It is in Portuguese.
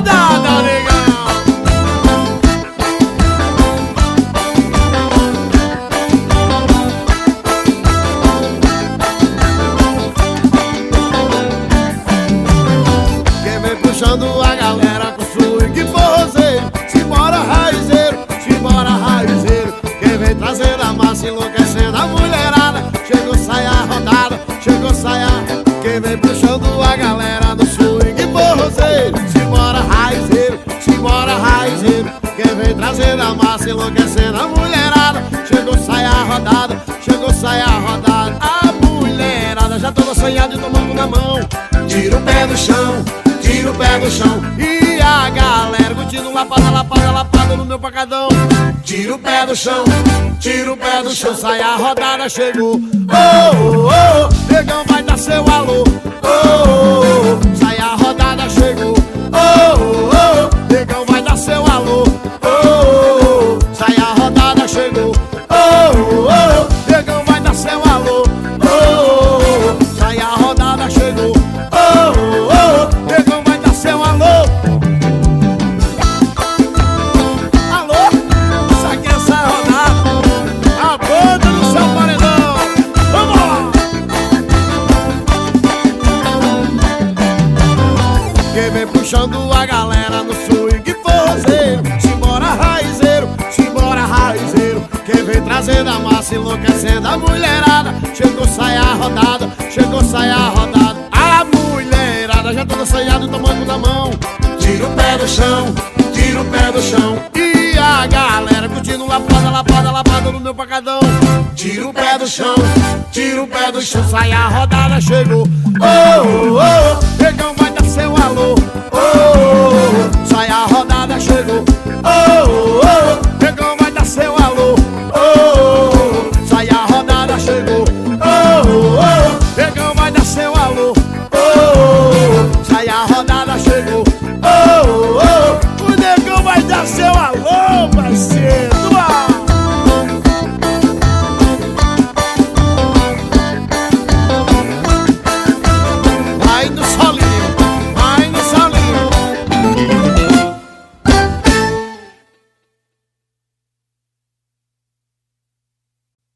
rodada, nega. Quem vem puxando a galera com swing forrozeiro, se bora raizeiro, se bora raizeiro. Quem vem trazendo a massa enlouquecendo a mulherada, chegou sai a rodada, chegou sai a. Quem vem puxando a galera no swing forrozeiro. Trazendo a massa enlouquecendo a mulherada. Chegou, sai a rodada, chegou, sai a rodada. A mulherada já toda sonhada e tomando na mão. Tira o pé do chão, tira o pé do chão. E a galera curtindo lapada, lapada, lapada no meu pacadão Tira o pé do chão, tira o pé do chão. Sai a rodada, chegou. Oh, oh, oh, negão vai dar seu alô. Oh, oh, oh, Vem puxando a galera no swing. Forrozeiro Simbora raizeiro, simbora raizeiro. Quem vem trazendo a massa enlouquecendo a mulherada. Chegou, sai a rodada, chegou, sai a rodada. A mulherada já toda sonhada e tomando na mão. Tira o pé do chão, tira o pé do chão. E a galera curtindo lapada, lapada, lapada no meu pacadão Tira o pé do chão, tira o pé do chão Sai a rodada, chegou. Oh, oh, oh,